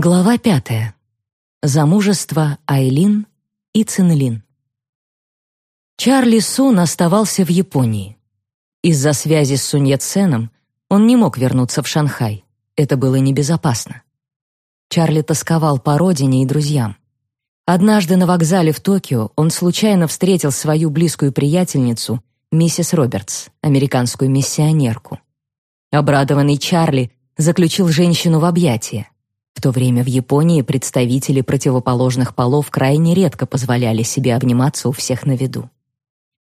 Глава пятая. Замужество Айлин и Цинлин. Чарли Сун оставался в Японии. Из-за связи с Сунь Яценом он не мог вернуться в Шанхай. Это было небезопасно. Чарли тосковал по родине и друзьям. Однажды на вокзале в Токио он случайно встретил свою близкую приятельницу, миссис Робертс, американскую миссионерку. Обрадованный Чарли заключил женщину в объятия. В то время в Японии представители противоположных полов крайне редко позволяли себе обниматься у всех на виду.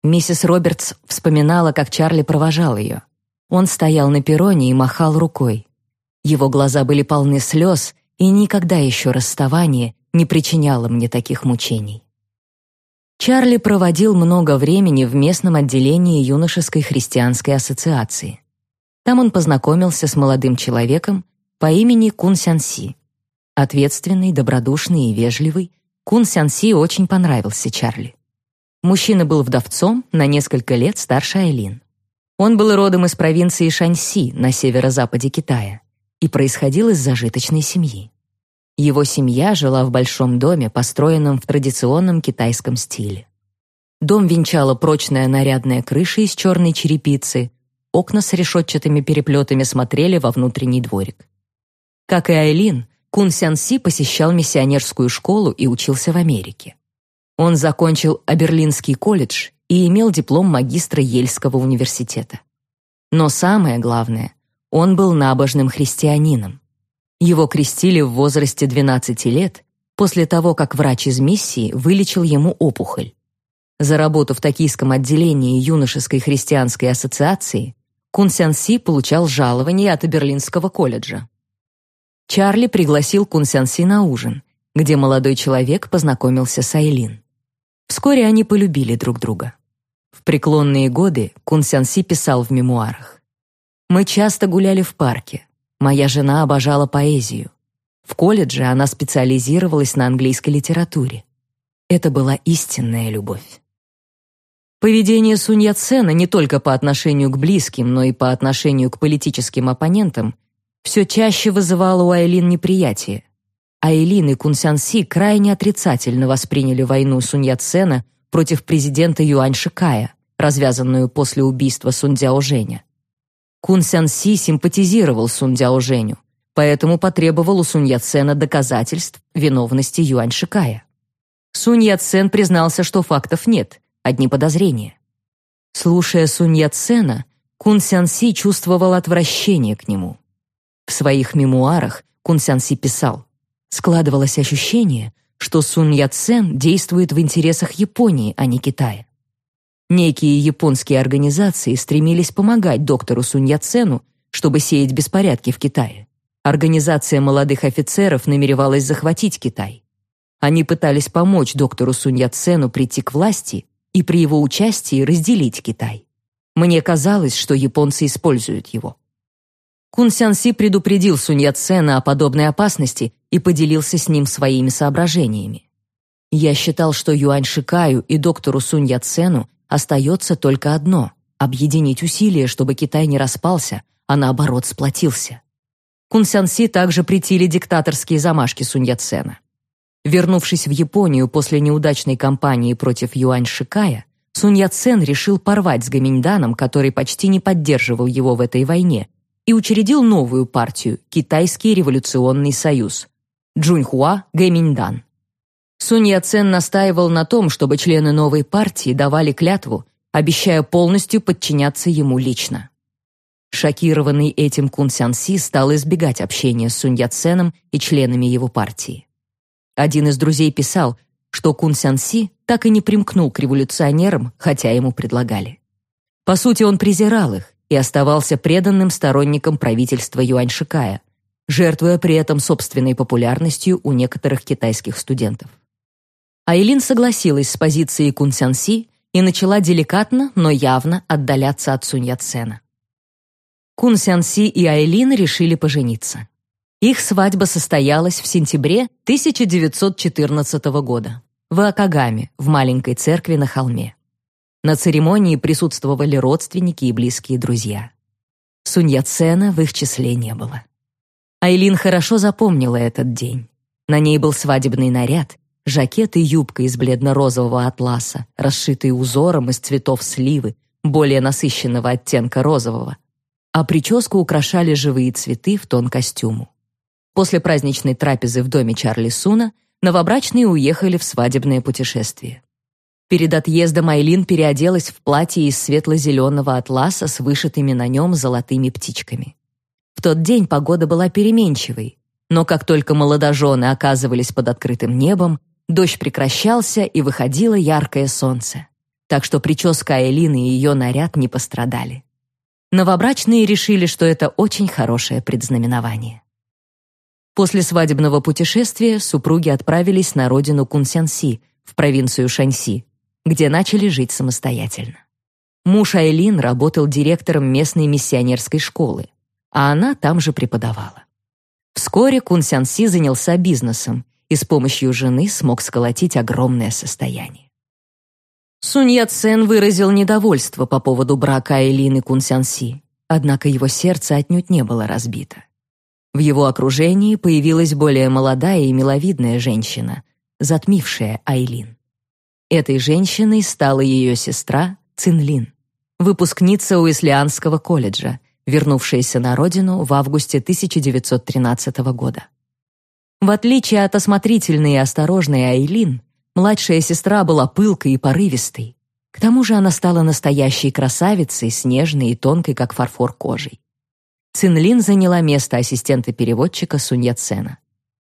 Миссис Робертс вспоминала, как Чарли провожал ее. Он стоял на перроне и махал рукой. Его глаза были полны слез, и никогда еще расставание не причиняло мне таких мучений. Чарли проводил много времени в местном отделении юношеской христианской ассоциации. Там он познакомился с молодым человеком по имени Кун Сян Си. Ответственный, добродушный и вежливый, Кун Сян очень понравился Чарли. Мужчина был вдовцом, на несколько лет старше Айлин. Он был родом из провинции Шаньси на северо-западе Китая и происходил из зажиточной семьи. Его семья жила в большом доме, построенном в традиционном китайском стиле. Дом венчала прочная нарядная крыша из черной черепицы, окна с решетчатыми переплетами смотрели во внутренний дворик. Как и Айлин, Кун Сян Си посещал миссионерскую школу и учился в Америке. Он закончил Аберлинский колледж и имел диплом магистра Ельского университета. Но самое главное, он был набожным христианином. Его крестили в возрасте 12 лет после того, как врач из миссии вылечил ему опухоль. За работу в токийском отделении юношеской христианской ассоциации Кун Сян Си получал жалование от Берлинского колледжа. Чарли пригласил Кун Сян на ужин, где молодой человек познакомился с Айлин. Вскоре они полюбили друг друга. В преклонные годы Кун Сян писал в мемуарах. «Мы часто гуляли в парке. Моя жена обожала поэзию. В колледже она специализировалась на английской литературе. Это была истинная любовь. Поведение Сунь Яцена не только по отношению к близким, но и по отношению к политическим оппонентам все чаще вызывало у Айлин неприятие. Айлин и Кун Сян Си крайне отрицательно восприняли войну Сунь Яцена против президента Юань Шикая, развязанную после убийства Сунь Цзяо Женя. Кун Сян Си симпатизировал Сунь Цзяо Женю, поэтому потребовал у Сунь Яцена доказательств виновности Юань Шикая. Сунь Яцен признался, что фактов нет, одни подозрения. Слушая Сунь Яцена, Кун Сян Си чувствовал отвращение к нему. В своих мемуарах Кун Сян писал, складывалось ощущение, что Сунь Яцен действует в интересах Японии, а не Китая. Некие японские организации стремились помогать доктору Сунь Яцену, чтобы сеять беспорядки в Китае. Организация молодых офицеров намеревалась захватить Китай. Они пытались помочь доктору Сунь Яцену прийти к власти и при его участии разделить Китай. Мне казалось, что японцы используют его. Кун Сян Си предупредил Сунь Яцена о подобной опасности и поделился с ним своими соображениями. Я считал, что Юань Шикаю и доктору Сунь Яцену остается только одно — объединить усилия, чтобы Китай не распался, а наоборот сплотился. Кун Сян Си также притили диктаторские замашки Сунь Яцена. Вернувшись в Японию после неудачной кампании против Юань Шикая, Сунь Яцен решил порвать с Гаминьданом, который почти не поддерживал его в этой войне, и учредил новую партию Китайский революционный союз Джуньхуа Гэминьдан. Сунь Яцен настаивал на том, чтобы члены новой партии давали клятву, обещая полностью подчиняться ему лично. Шокированный этим Кун Сян стал избегать общения с Сунь Яценом и членами его партии. Один из друзей писал, что Кун Сян так и не примкнул к революционерам, хотя ему предлагали. По сути, он презирал их, и оставался преданным сторонником правительства Юань Шикая, жертвуя при этом собственной популярностью у некоторых китайских студентов. Айлин согласилась с позицией Кун Сян Си и начала деликатно, но явно отдаляться от Сунь Яцена. Кун Сян Си и Айлин решили пожениться. Их свадьба состоялась в сентябре 1914 года в Акагаме, в маленькой церкви на холме. На церемонии присутствовали родственники и близкие друзья. Сунь Яцена в их числе не было. Айлин хорошо запомнила этот день. На ней был свадебный наряд, жакет и юбка из бледно-розового атласа, расшитые узором из цветов сливы, более насыщенного оттенка розового. А прическу украшали живые цветы в тон костюму. После праздничной трапезы в доме Чарли Суна новобрачные уехали в свадебное путешествие. Перед отъездом Айлин переоделась в платье из светло-зеленого атласа с вышитыми на нем золотыми птичками. В тот день погода была переменчивой, но как только молодожены оказывались под открытым небом, дождь прекращался и выходило яркое солнце. Так что прическа Айлины и ее наряд не пострадали. Новобрачные решили, что это очень хорошее предзнаменование. После свадебного путешествия супруги отправились на родину Кунсянси, в провинцию Шаньси, где начали жить самостоятельно. Муж Айлин работал директором местной миссионерской школы, а она там же преподавала. Вскоре Кун Сян Си занялся бизнесом и с помощью жены смог сколотить огромное состояние. Сунь Яцен выразил недовольство по поводу брака Айлин и Кун Сян Си, однако его сердце отнюдь не было разбито. В его окружении появилась более молодая и миловидная женщина, затмившая Айлин. Этой женщиной стала ее сестра Цинлин, выпускница Уэслианского колледжа, вернувшаяся на родину в августе 1913 года. В отличие от осмотрительной и осторожной Айлин, младшая сестра была пылкой и порывистой. К тому же она стала настоящей красавицей, снежной и тонкой, как фарфор кожей. Цинлин заняла место ассистента-переводчика Сунья Цена.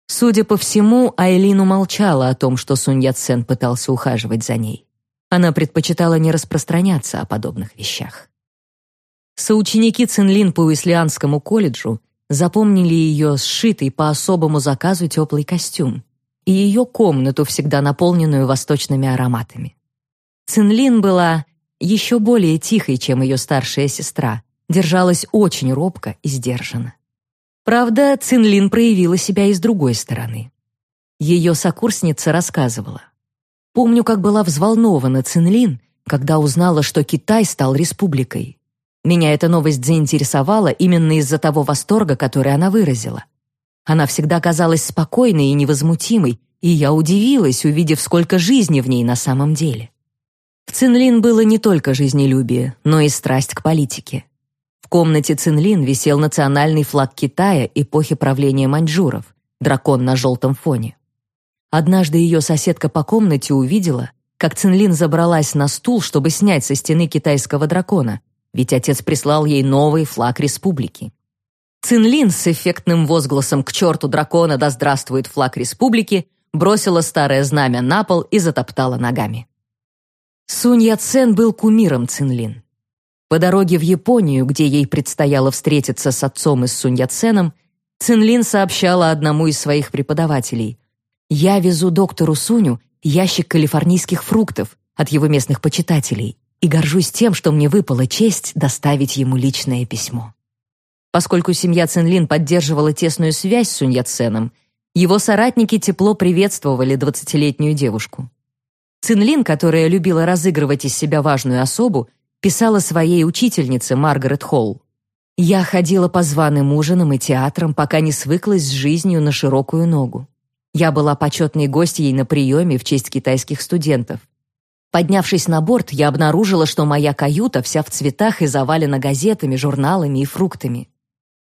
Судя по всему, Айлин умолчала о том, что Сунь Яцен пытался ухаживать за ней. Она предпочитала не распространяться о подобных вещах. Соученики Цинлин по Уэслианскому колледжу запомнили ее сшитый по особому заказу теплый костюм и ее комнату, всегда наполненную восточными ароматами. Цинлин была еще более тихой, чем ее старшая сестра, держалась очень робко и сдержанно. Правда, Цинлин проявила себя и с другой стороны. Ее сокурсница рассказывала. «Помню, как была взволнована Цинлин, когда узнала, что Китай стал республикой. Меня эта новость заинтересовала именно из-за того восторга, который она выразила. Она всегда казалась спокойной и невозмутимой, и я удивилась, увидев, сколько жизни в ней на самом деле. В Цинлин было не только жизнелюбие, но и страсть к политике. В комнате Цинлин висел национальный флаг Китая эпохи правления маньчжуров, дракон на желтом фоне. Однажды ее соседка по комнате увидела, как Цинлин забралась на стул, чтобы снять со стены китайского дракона, ведь отец прислал ей новый флаг республики. Цинлин с эффектным возгласом «К черту дракона, да здравствует флаг республики!» бросила старое знамя на пол и затоптала ногами. Сунь Яцен был кумиром Цинлин. По дороге в Японию, где ей предстояло встретиться с отцом и с Сунь Яценом, Цинлин сообщала одному из своих преподавателей. «Я везу доктору Суню ящик калифорнийских фруктов от его местных почитателей и горжусь тем, что мне выпала честь доставить ему личное письмо». Поскольку семья Цинлин поддерживала тесную связь с Сунь Яценом, его соратники тепло приветствовали двадцатилетнюю девушку. Цинлин, которая любила разыгрывать из себя важную особу, писала своей учительнице Маргарет Холл. «Я ходила по званым ужинам и театрам, пока не свыклась с жизнью на широкую ногу. Я была почетной гостьей на приеме в честь китайских студентов. Поднявшись на борт, я обнаружила, что моя каюта вся в цветах и завалена газетами, журналами и фруктами.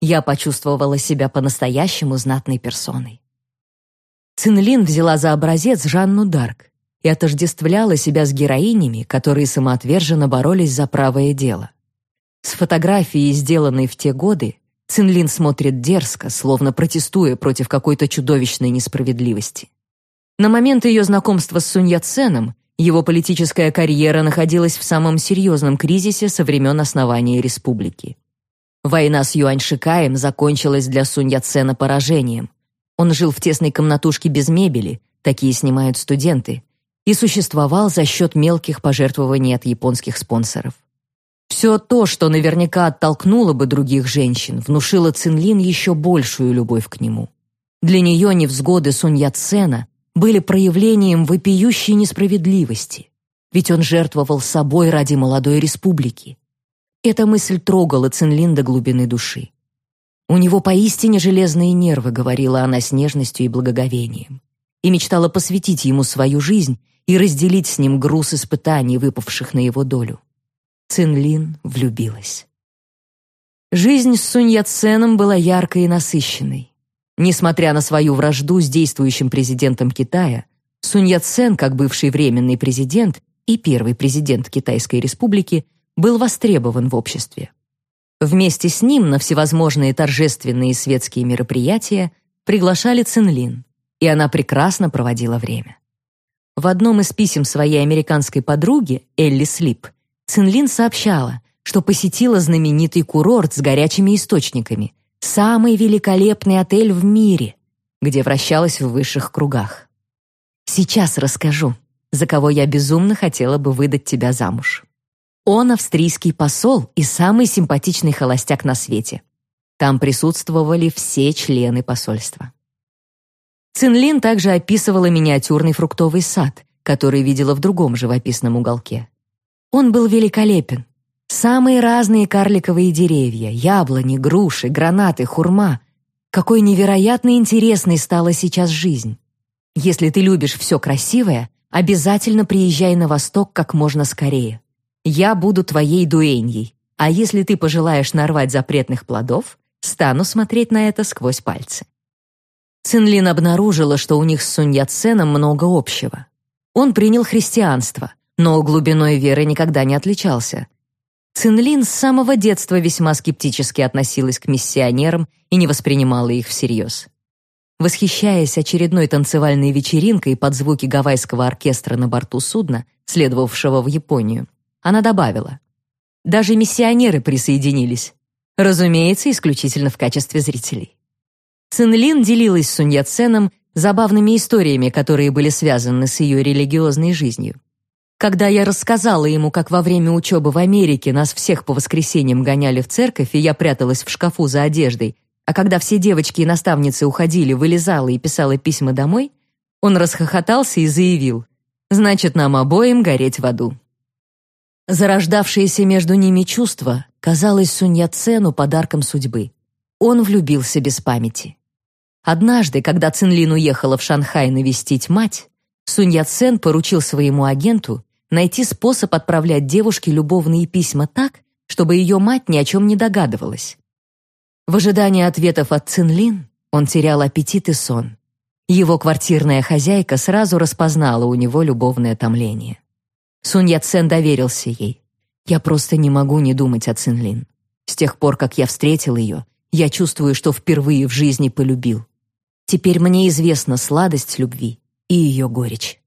Я почувствовала себя по-настоящему знатной персоной. Цинлин взяла за образец Жанну Дарк и отождествляла себя с героинями, которые самоотверженно боролись за правое дело. С фотографией, сделанной в те годы, Цинлин смотрит дерзко, словно протестуя против какой-то чудовищной несправедливости. На момент ее знакомства с Сунь Яценом его политическая карьера находилась в самом серьезном кризисе со времен основания республики. Война с Юань Шикаем закончилась для Сунь Яцена поражением. Он жил в тесной комнатушке без мебели, такие снимают студенты, и существовал за счет мелких пожертвований от японских спонсоров. Все то, что наверняка оттолкнуло бы других женщин, внушило Цинлин еще большую любовь к нему. Для нее невзгоды Сунь Яцена были проявлением вопиющей несправедливости, ведь он жертвовал собой ради молодой республики. Эта мысль трогала Цинлин до глубины души. У него поистине железные нервы, говорила она с нежностью и благоговением, и мечтала посвятить ему свою жизнь и разделить с ним груз испытаний, выпавших на его долю. Цинлин влюбилась. Жизнь с Сунь Яценом была яркой и насыщенной. Несмотря на свою вражду с действующим президентом Китая, Сунь Яцен, как бывший временный президент и первый президент Китайской республики, был востребован в обществе. Вместе с ним на всевозможные торжественные светские мероприятия приглашали Цинлин, и она прекрасно проводила время. В одном из писем своей американской подруги, Элли Слип, Цинлин сообщала, что посетила знаменитый курорт с горячими источниками, самый великолепный отель в мире, где вращалась в высших кругах. «Сейчас расскажу, за кого я безумно хотела бы выдать тебя замуж». Он австрийский посол и самый симпатичный холостяк на свете. Там присутствовали все члены посольства. Цинлин также описывала миниатюрный фруктовый сад, который видела в другом живописном уголке. Он был великолепен. Самые разные карликовые деревья, яблони, груши, гранаты, хурма. Какой невероятно интересной стала сейчас жизнь. Если ты любишь все красивое, обязательно приезжай на восток как можно скорее. Я буду твоей дуэньей, а если ты пожелаешь нарвать запретных плодов, стану смотреть на это сквозь пальцы». Цинлин обнаружила, что у них с Сунь Яценом много общего. Он принял христианство, но глубиной веры никогда не отличался. Цинлин с самого детства весьма скептически относилась к миссионерам и не воспринимала их всерьез. Восхищаясь очередной танцевальной вечеринкой под звуки гавайского оркестра на борту судна, следовавшего в Японию, она добавила, «Даже миссионеры присоединились. Разумеется, исключительно в качестве зрителей». Цинлин делилась с Сунь Яценом забавными историями, которые были связаны с ее религиозной жизнью. Когда я рассказала ему, как во время учебы в Америке нас всех по воскресеньям гоняли в церковь, и я пряталась в шкафу за одеждой, а когда все девочки и наставницы уходили, вылезала и писала письма домой, он расхохотался и заявил, «Значит, нам обоим гореть в аду». Зарождавшееся между ними чувство казалось Сунья Цену подарком судьбы. Он влюбился без памяти. Однажды, когда Цинлин уехала в Шанхай навестить мать, Сунья Цен поручил своему агенту найти способ отправлять девушке любовные письма так, чтобы ее мать ни о чем не догадывалась. В ожидании ответов от Цинлин он терял аппетит и сон. Его квартирная хозяйка сразу распознала у него любовное томление. Сунь Яцен доверился ей. «Я просто не могу не думать о Цинлин. С тех пор, как я встретил ее, я чувствую, что впервые в жизни полюбил. Теперь мне известна сладость любви и ее горечь».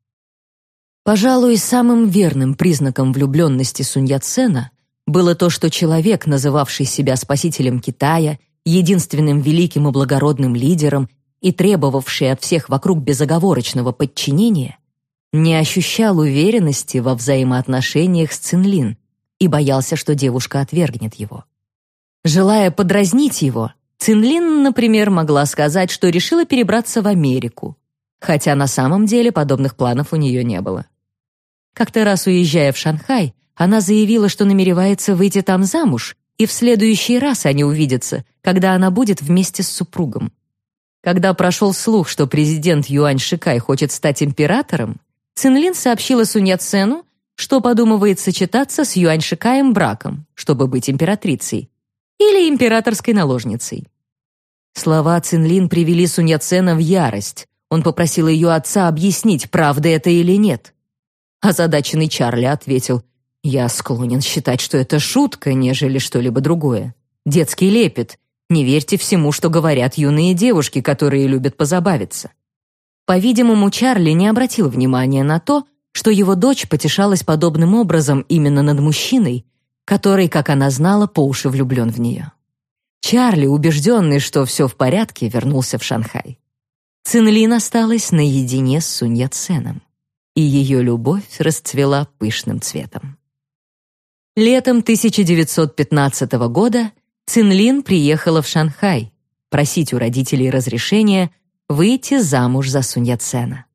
Пожалуй, самым верным признаком влюбленности Сунь Яцена было то, что человек, называвший себя спасителем Китая, единственным великим и благородным лидером и требовавший от всех вокруг безоговорочного подчинения, не ощущал уверенности во взаимоотношениях с Цинлин и боялся, что девушка отвергнет его. Желая подразнить его, Цинлин, например, могла сказать, что решила перебраться в Америку, хотя на самом деле подобных планов у нее не было. Как-то раз уезжая в Шанхай, она заявила, что намеревается выйти там замуж, и в следующий раз они увидятся, когда она будет вместе с супругом. Когда прошел слух, что президент Юань Шикай хочет стать императором, Цинлин сообщила Сунь Цену, что подумывает сочетаться с Юань Шикаем браком, чтобы быть императрицей, или императорской наложницей. Слова Цинлин привели Сунь Цена в ярость. Он попросил ее отца объяснить, правда это или нет. Озадаченный Чарли ответил, «Я склонен считать, что это шутка, нежели что-либо другое. Детский лепет. Не верьте всему, что говорят юные девушки, которые любят позабавиться». По-видимому, Чарли не обратил внимания на то, что его дочь потешалась подобным образом именно над мужчиной, который, как она знала, по уши влюблен в нее. Чарли, убежденный, что все в порядке, вернулся в Шанхай. Цинлин осталась наедине с Сунь Яценом, и ее любовь расцвела пышным цветом. Летом 1915 года Цинлин приехала в Шанхай просить у родителей разрешения выйти замуж за Сунь Яцена.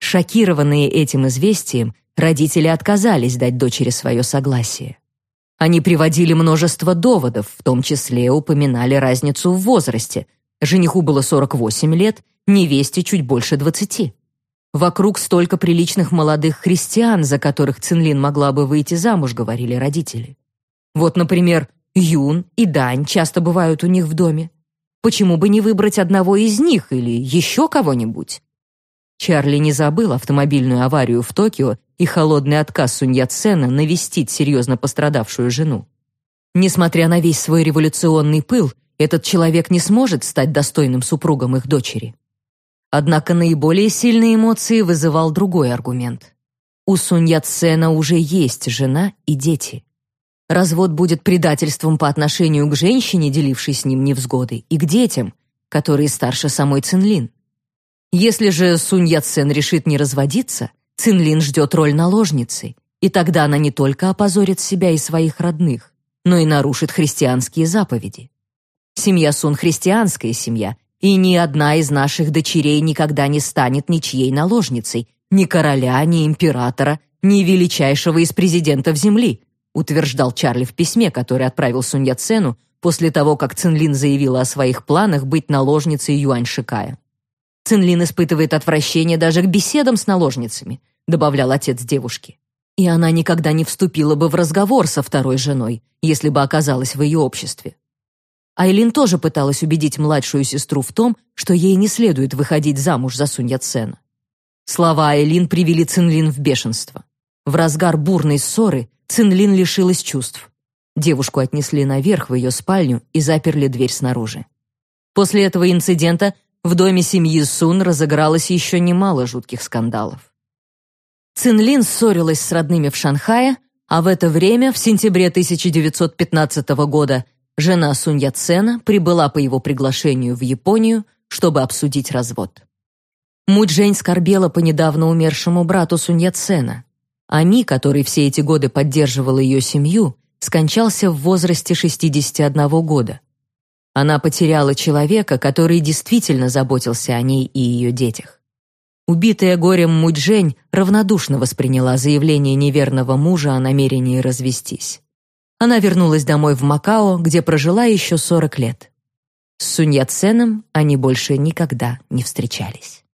Шокированные этим известием, родители отказались дать дочери свое согласие. Они приводили множество доводов, в том числе упоминали разницу в возрасте. Жениху было 48 лет, невесте чуть больше 20. Вокруг столько приличных молодых христиан, за которых Цинлин могла бы выйти замуж, говорили родители. Вот, например, Юн и Дань часто бывают у них в доме. Почему бы не выбрать одного из них или еще кого-нибудь? Чарли не забыл автомобильную аварию в Токио и холодный отказ Сунь Яцена навестить серьезно пострадавшую жену. Несмотря на весь свой революционный пыл, этот человек не сможет стать достойным супругом их дочери. Однако наиболее сильные эмоции вызывал другой аргумент. У Сунь Яцена уже есть жена и дети. Развод будет предательством по отношению к женщине, делившей с ним невзгоды, и к детям, которые старше самой Цинлин. Если же Сунь Яцен решит не разводиться, Цинлин ждет роль наложницы, и тогда она не только опозорит себя и своих родных, но и нарушит христианские заповеди. Семья Сун христианская семья, и ни одна из наших дочерей никогда не станет ничьей наложницей, ни короля, ни императора, ни величайшего из президентов Земли, утверждал Чарли в письме, которое отправил Сунь Яцену после того, как Цинлин заявила о своих планах быть наложницей Юань Шикая. Цинлин испытывает отвращение даже к беседам с наложницами, добавлял отец девушки. И она никогда не вступила бы в разговор со второй женой, если бы оказалась в ее обществе. Айлин тоже пыталась убедить младшую сестру в том, что ей не следует выходить замуж за Сунь Яцена. Слова Айлин привели Цинлин в бешенство. В разгар бурной ссоры Цинлин лишилась чувств. Девушку отнесли наверх в ее спальню и заперли дверь снаружи. После этого инцидента в доме семьи Сун разыгралось еще немало жутких скандалов. Цинлин ссорилась с родными в Шанхае, а в это время, в сентябре 1915 года, жена Сунь Яцена прибыла по его приглашению в Японию, чтобы обсудить развод. Муджень скорбела по недавно умершему брату Сунь Яцена. Ами, который все эти годы поддерживал ее семью, скончался в возрасте 61 года. Она потеряла человека, который действительно заботился о ней и ее детях. Убитая горем Муджень равнодушно восприняла заявление неверного мужа о намерении развестись. Она вернулась домой в Макао, где прожила еще 40 лет. С Сунь Яценом они больше никогда не встречались.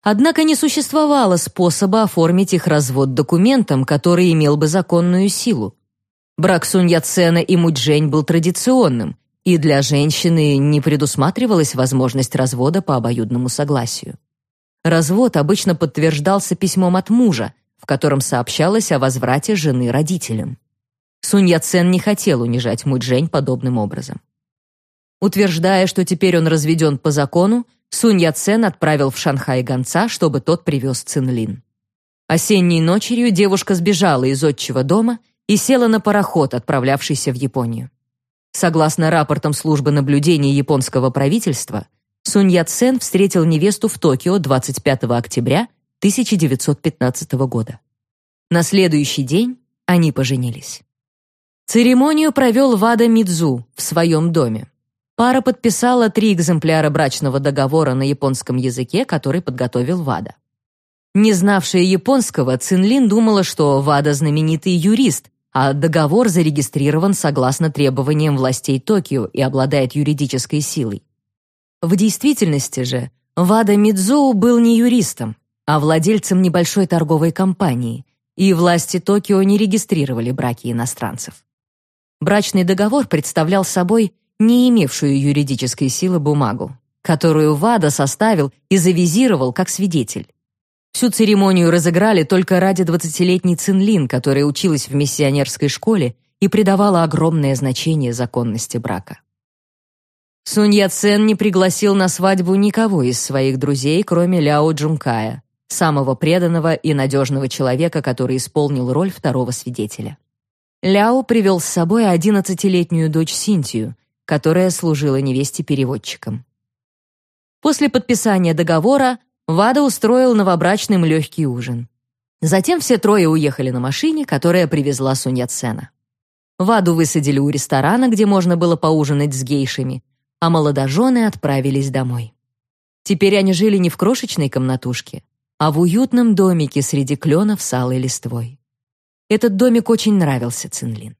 Однако не существовало способа оформить их развод документом, который имел бы законную силу. Брак Сунь Яцена и Муджень был традиционным, и для женщины не предусматривалась возможность развода по обоюдному согласию. Развод обычно подтверждался письмом от мужа, в котором сообщалось о возврате жены родителям. Сунь Яцен не хотел унижать Муджень подобным образом. Утверждая, что теперь он разведен по закону, Сунь Яцен отправил в Шанхай гонца, чтобы тот привез Цинлин. Осенней ночью девушка сбежала из отчего дома и села на пароход, отправлявшийся в Японию. Согласно рапортам службы наблюдения японского правительства, Сунь Яцен встретил невесту в Токио 25 октября 1915 года. На следующий день они поженились. Церемонию провел Вада Мидзу в своем доме. Пара подписала три экземпляра брачного договора на японском языке, который подготовил Вада. Не знавшая японского, Цинлин думала, что Вада знаменитый юрист, а договор зарегистрирован согласно требованиям властей Токио и обладает юридической силой. В действительности же Вада Мидзоу был не юристом, а владельцем небольшой торговой компании, и власти Токио не регистрировали браки иностранцев. Брачный договор представлял собой не имевшую юридической силы бумагу, которую Вада составил и завизировал как свидетель. Всю церемонию разыграли только ради двадцатилетней Цинлин, которая училась в миссионерской школе и придавала огромное значение законности брака. Сунь Яцен не пригласил на свадьбу никого из своих друзей, кроме Ляо Джункая, самого преданного и надежного человека, который исполнил роль второго свидетеля. Ляо привел с собой одиннадцатилетнюю дочь Синтию, которая служила невесте переводчиком. После подписания договора Вада устроил новобрачным легкий ужин. Затем все трое уехали на машине, которая привезла Сунь Яцена. Ваду высадили у ресторана, где можно было поужинать с гейшами, а молодожены отправились домой. Теперь они жили не в крошечной комнатушке, а в уютном домике среди кленов с алой листвой. Этот домик очень нравился Цинлин.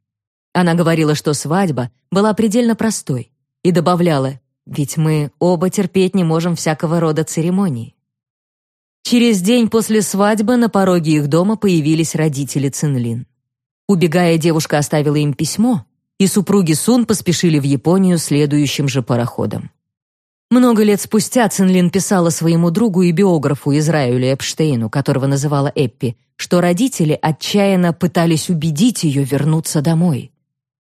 Она говорила, что свадьба была предельно простой, и добавляла, ведь мы оба терпеть не можем всякого рода церемоний. Через день после свадьбы на пороге их дома появились родители Цинлин. Убегая, девушка оставила им письмо, и супруги Сун поспешили в Японию следующим же пароходом. Много лет спустя Цинлин писала своему другу и биографу Израилю Эпштейну, которого называла Эппи, что родители отчаянно пытались убедить ее вернуться домой.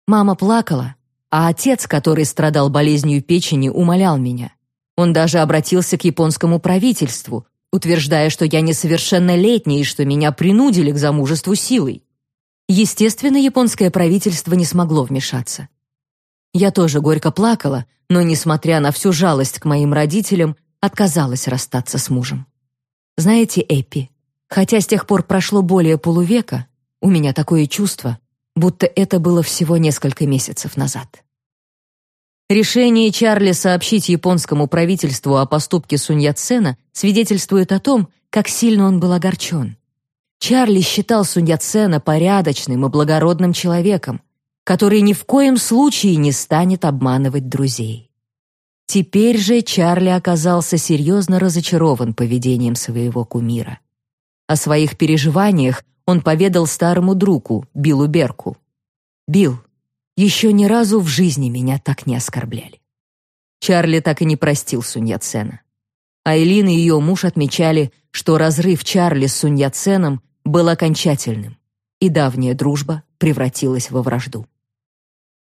Мама плакала, а отец, который страдал болезнью печени, умолял меня. Он даже обратился к японскому правительству, утверждая, что я несовершеннолетняя и что меня принудили к замужеству силой. Естественно, японское правительство не смогло вмешаться. Я тоже горько плакала, но, несмотря на всю жалость к моим родителям, отказалась расстаться с мужем. Знаете, Эппи, хотя с тех пор прошло более полувека, у меня такое чувство, будто это было всего несколько месяцев назад. Решение Чарли сообщить японскому правительству о поступке Сунь Яцена свидетельствует о том, как сильно он был огорчен. Чарли считал Сунь Яцена порядочным и благородным человеком, который ни в коем случае не станет обманывать друзей. Теперь же Чарли оказался серьезно разочарован поведением своего кумира. О своих переживаниях он поведал старому другу, Биллу Берку. «Билл, еще ни разу в жизни меня так не оскорбляли. Чарли так и не простил Сунь Яцена. Айлин и ее муж отмечали, что разрыв Чарли с Сунь Яценом был окончательным, и давняя дружба превратилась во вражду.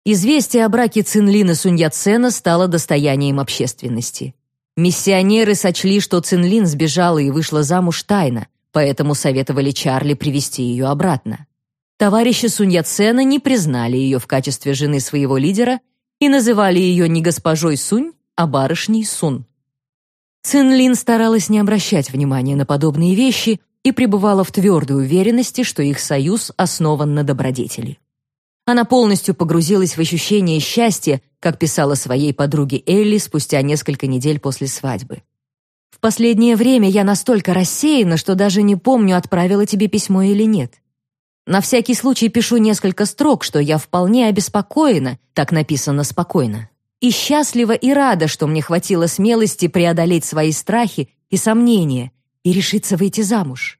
Известие о браке Цинлин и Сунь Яцена стало достоянием общественности. Миссионеры сочли, что Цинлин сбежала и вышла замуж тайно, поэтому советовали Чарли привести ее обратно. Товарищи Сунь Яцена не признали ее в качестве жены своего лидера и называли ее не госпожой Сунь, а барышней Сун. Цин Лин старалась не обращать внимания на подобные вещи и пребывала в твердой уверенности, что их союз основан на добродетели. Она полностью погрузилась в ощущение счастья, как писала своей подруге Элли спустя несколько недель после свадьбы. «В последнее время я настолько рассеяна, что даже не помню, отправила тебе письмо или нет. На всякий случай пишу несколько строк, что я вполне обеспокоена, так написано спокойно, и счастлива и рада, что мне хватило смелости преодолеть свои страхи и сомнения и решиться выйти замуж.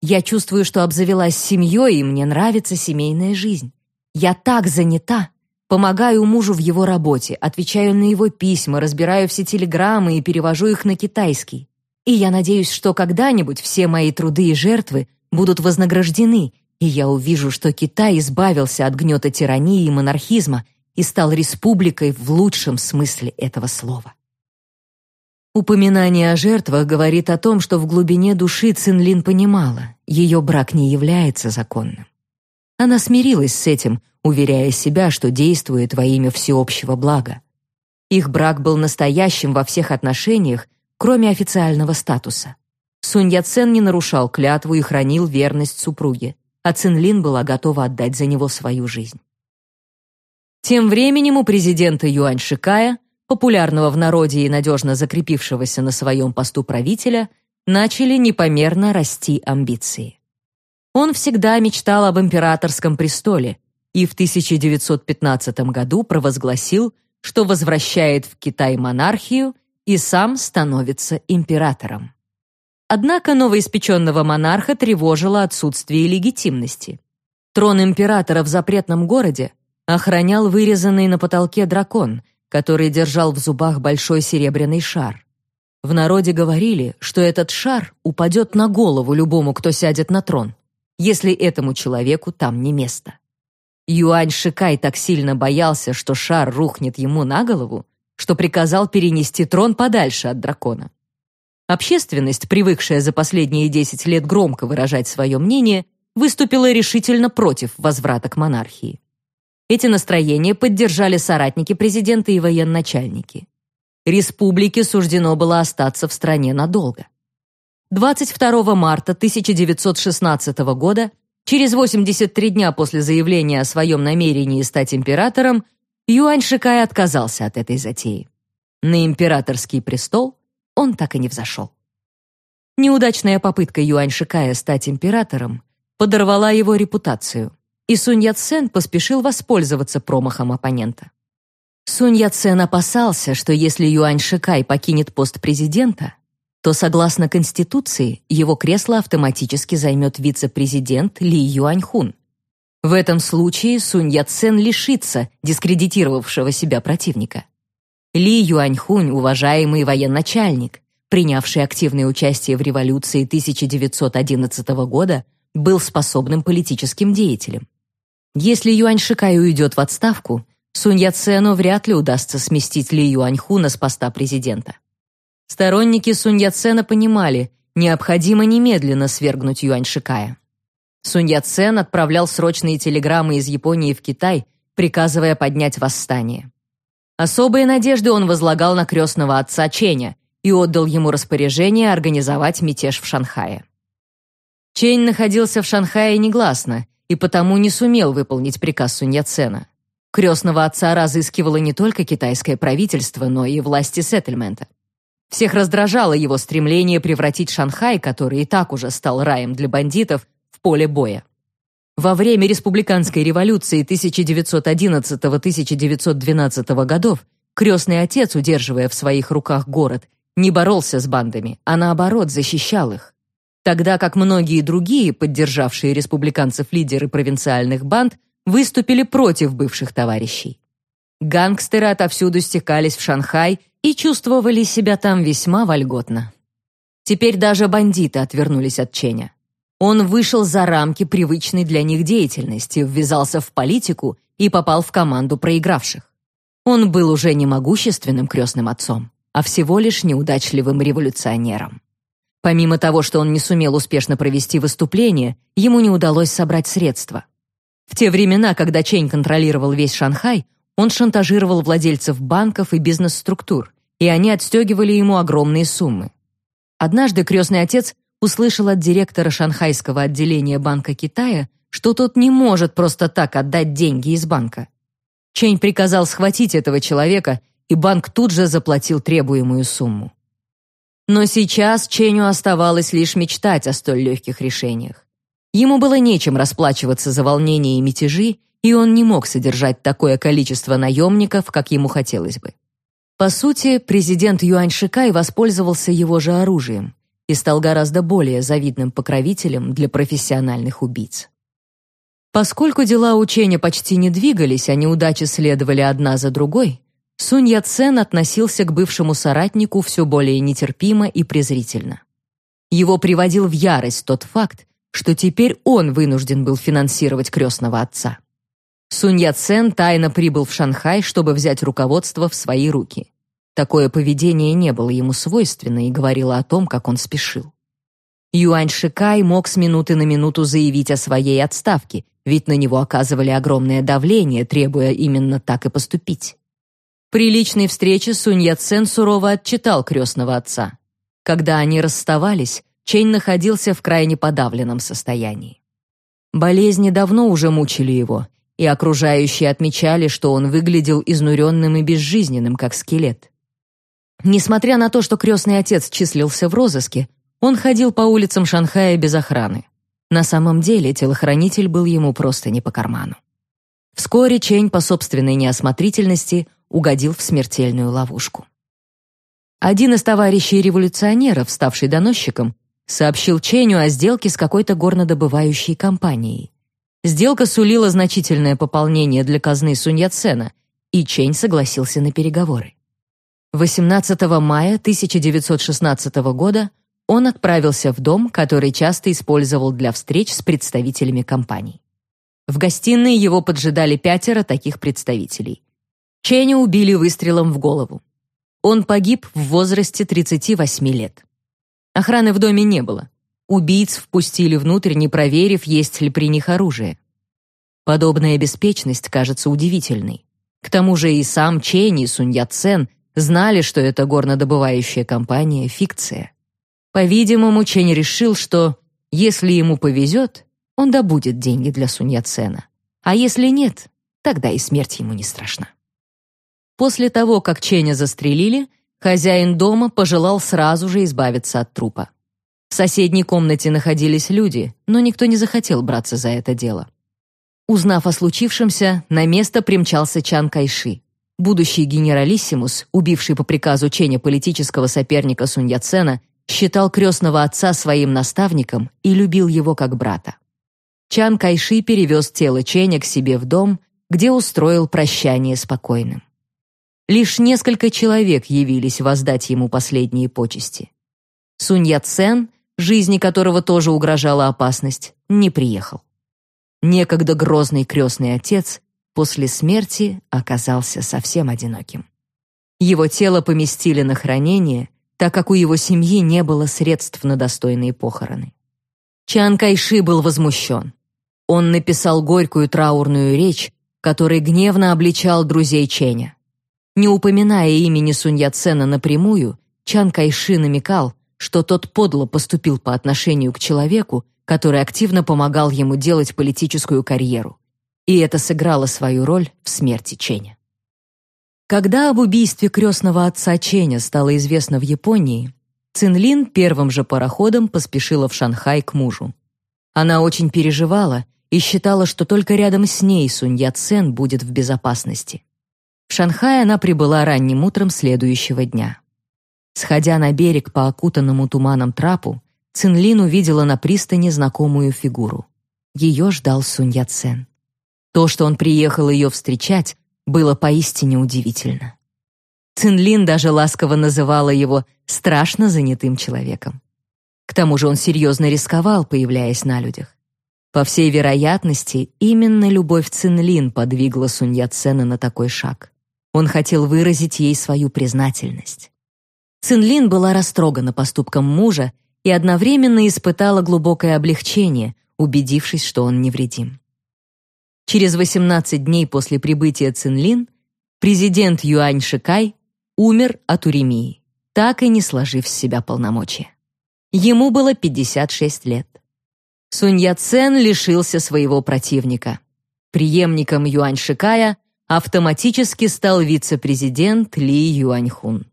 Я чувствую, что обзавелась семьей, и мне нравится семейная жизнь. Я так занята, помогаю мужу в его работе, отвечаю на его письма, разбираю все телеграммы и перевожу их на китайский. И я надеюсь, что когда-нибудь все мои труды и жертвы будут вознаграждены, и я увижу, что Китай избавился от гнета тирании и монархизма и стал республикой в лучшем смысле этого слова. Упоминание о жертвах говорит о том, что в глубине души Цинлин понимала, ее брак не является законным. Она смирилась с этим, уверяя себя, что действует во имя всеобщего блага. Их брак был настоящим во всех отношениях, кроме официального статуса. Сунь Яцен не нарушал клятву и хранил верность супруге а Цинлин была готова отдать за него свою жизнь. Тем временем у президента Юань Шикая, популярного в народе и надежно закрепившегося на своем посту правителя, начали непомерно расти амбиции. Он всегда мечтал об императорском престоле и в 1915 году провозгласил, что возвращает в Китай монархию и сам становится императором. Однако новоиспеченного монарха тревожило отсутствие легитимности. Трон императора в запретном городе охранял вырезанный на потолке дракон, который держал в зубах большой серебряный шар. В народе говорили, что этот шар упадет на голову любому, кто сядет на трон, если этому человеку там не место. Юань Шикай так сильно боялся, что шар рухнет ему на голову, что приказал перенести трон подальше от дракона. Общественность, привыкшая за последние 10 лет громко выражать свое мнение, выступила решительно против возврата к монархии. Эти настроения поддержали соратники президента и военачальники. Республике суждено было остаться в стране надолго. 22 марта 1916 года, через 83 дня после заявления о своем намерении стать императором, Юань Шикай отказался от этой затеи. На императорский престол он так и не взошел. Неудачная попытка Юань Шикая стать императором подорвала его репутацию, и Сунь Яцен поспешил воспользоваться промахом оппонента. Сунь Яцен опасался, что если Юань Шикай покинет пост президента, то, согласно Конституции, его кресло автоматически займет вице-президент Ли Юаньхун. В этом случае Сунь Яцен лишится дискредитировавшего себя противника. Ли Юаньхунь – уважаемый военачальник, принявший активное участие в революции 1911 года, был способным политическим деятелем. Если Юань Шикай уйдет в отставку, Сунь Яцену вряд ли удастся сместить Ли Юаньхуна с поста президента. Сторонники Сунь Яцена понимали, необходимо немедленно свергнуть Юань Шикая. Сунь Яцен отправлял срочные телеграммы из Японии в Китай, приказывая поднять восстание. Особые надежды он возлагал на крестного отца Ченя и отдал ему распоряжение организовать мятеж в Шанхае. Чень находился в Шанхае негласно и потому не сумел выполнить приказ Сунь Яцена. Крестного отца разыскивало не только китайское правительство, но и власти сеттельмента. Всех раздражало его стремление превратить Шанхай, который и так уже стал раем для бандитов, в поле боя. Во время республиканской революции 1911-1912 годов крестный отец, удерживая в своих руках город, не боролся с бандами, а наоборот защищал их. Тогда как многие другие, поддержавшие республиканцев лидеры провинциальных банд, выступили против бывших товарищей. Гангстеры отовсюду стекались в Шанхай и чувствовали себя там весьма вольготно. Теперь даже бандиты отвернулись от Ченя. Он вышел за рамки привычной для них деятельности, ввязался в политику и попал в команду проигравших. Он был уже не могущественным крестным отцом, а всего лишь неудачливым революционером. Помимо того, что он не сумел успешно провести выступление, ему не удалось собрать средства. В те времена, когда Чень контролировал весь Шанхай, он шантажировал владельцев банков и бизнес-структур, и они отстегивали ему огромные суммы. Однажды крестный отец услышал от директора шанхайского отделения Банка Китая, что тот не может просто так отдать деньги из банка. Чень приказал схватить этого человека, и банк тут же заплатил требуемую сумму. Но сейчас Ченю оставалось лишь мечтать о столь легких решениях. Ему было нечем расплачиваться за волнения и мятежи, и он не мог содержать такое количество наемников, как ему хотелось бы. По сути, президент Юань Шикай воспользовался его же оружием и стал гораздо более завидным покровителем для профессиональных убийц. Поскольку дела учения почти не двигались, а неудачи следовали одна за другой, Сунь Яцен относился к бывшему соратнику все более нетерпимо и презрительно. Его приводил в ярость тот факт, что теперь он вынужден был финансировать крестного отца. Сунь Яцен тайно прибыл в Шанхай, чтобы взять руководство в свои руки. Такое поведение не было ему свойственно и говорило о том, как он спешил. Юань Шикай мог с минуты на минуту заявить о своей отставке, ведь на него оказывали огромное давление, требуя именно так и поступить. При личной встрече Сунь Яцен сурово отчитал крестного отца. Когда они расставались, Чень находился в крайне подавленном состоянии. Болезни давно уже мучили его, и окружающие отмечали, что он выглядел изнуренным и безжизненным, как скелет. Несмотря на то, что крестный отец числился в розыске, он ходил по улицам Шанхая без охраны. На самом деле телохранитель был ему просто не по карману. Вскоре Чень по собственной неосмотрительности угодил в смертельную ловушку. Один из товарищей революционеров, ставший доносчиком, сообщил Ченю о сделке с какой-то горнодобывающей компанией. Сделка сулила значительное пополнение для казны Сунь Яцена, и Чень согласился на переговоры. 18 мая 1916 года он отправился в дом, который часто использовал для встреч с представителями компаний. В гостиной его поджидали пятеро таких представителей. Ченя убили выстрелом в голову. Он погиб в возрасте 38 лет. Охраны в доме не было. Убийц впустили внутрь, не проверив, есть ли при них оружие. Подобная беспечность кажется удивительной. К тому же и сам Чень и Сунь Яцен знали, что эта горнодобывающая компания — фикция. По-видимому, Чень решил, что если ему повезет, он добудет деньги для Сунь Яцена. А если нет, тогда и смерть ему не страшна. После того, как Ченя застрелили, Хозяин дома пожелал сразу же избавиться от трупа. В соседней комнате находились люди, но никто не захотел браться за это дело. Узнав о случившемся, на место примчался Чан Кайши. Будущий генералиссимус, убивший по приказу Ченя политического соперника Сунь Яцена, считал крестного отца своим наставником и любил его как брата. Чан Кайши перевез тело Ченя к себе в дом, где устроил прощание спокойным. Лишь несколько человек явились воздать ему последние почести. Сунь Яцен, жизни которого тоже угрожала опасность, не приехал. Некогда грозный крестный отец после смерти оказался совсем одиноким. Его тело поместили на хранение, так как у его семьи не было средств на достойные похороны. Чан Кайши был возмущен. Он написал горькую траурную речь, которой гневно обличал друзей Ченя. Не упоминая имени Сунь Яцена напрямую, Чан Кайши намекал, что тот подло поступил по отношению к человеку, который активно помогал ему делать политическую карьеру. И это сыграло свою роль в смерти Ченя. Когда об убийстве крестного отца Ченя стало известно в Японии, Цинлин первым же пароходом поспешила в Шанхай к мужу. Она очень переживала и считала, что только рядом с ней Сунь Яцен будет в безопасности. В Шанхай она прибыла ранним утром следующего дня. Сходя на берег по окутанному туманом трапу, Цинлин увидела на пристани знакомую фигуру. Ее ждал Сунь Яцен. То, что он приехал ее встречать, было поистине удивительно. Цинлин даже ласково называла его страшно занятым человеком. К тому же он серьезно рисковал, появляясь на людях. По всей вероятности, именно любовь Цинлин подвигла Сунь Яцена на такой шаг. Он хотел выразить ей свою признательность. Цинлин была растрогана поступком мужа и одновременно испытала глубокое облегчение, убедившись, что он невредим. Через 18 дней после прибытия Цинлин президент Юань Шикай умер от уремии, так и не сложив с себя полномочия. Ему было 56 лет. Сунь Яцен лишился своего противника. Преемником Юань Шикая автоматически стал вице-президент Ли Юаньхун.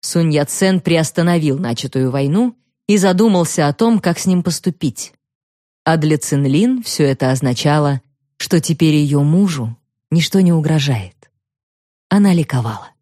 Сунь Яцен приостановил начатую войну и задумался о том, как с ним поступить. А для Цинлин все это означало, что теперь ее мужу ничто не угрожает. Она ликовала.